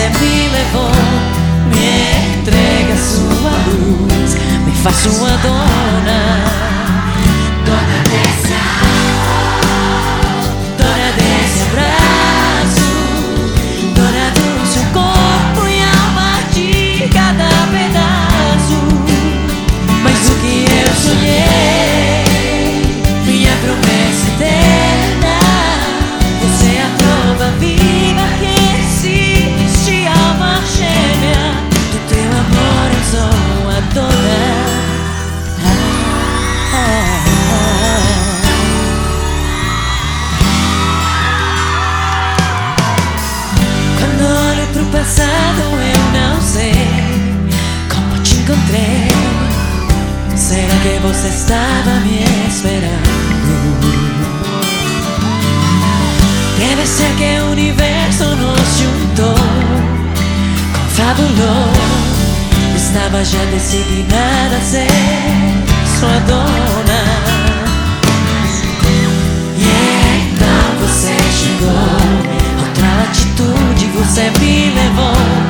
você me levou, me entrega sua luz, me faz sua dona. Eu não sei como te encontrei. Será que você estava me esperando? Deve ser que o universo nos juntou, confabulou. Estava já decidida a ser sua dor. be on.